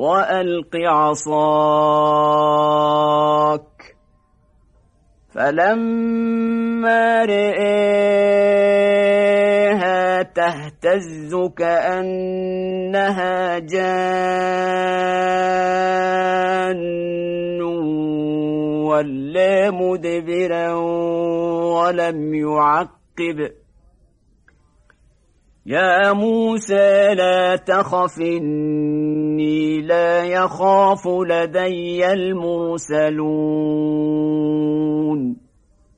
وألق عصاك. فلما رئيها تهتز كأنها جان ولا مدبرا ولم يعقب. يا موسى لا تخف إني لا يخاف لدي المرسلون.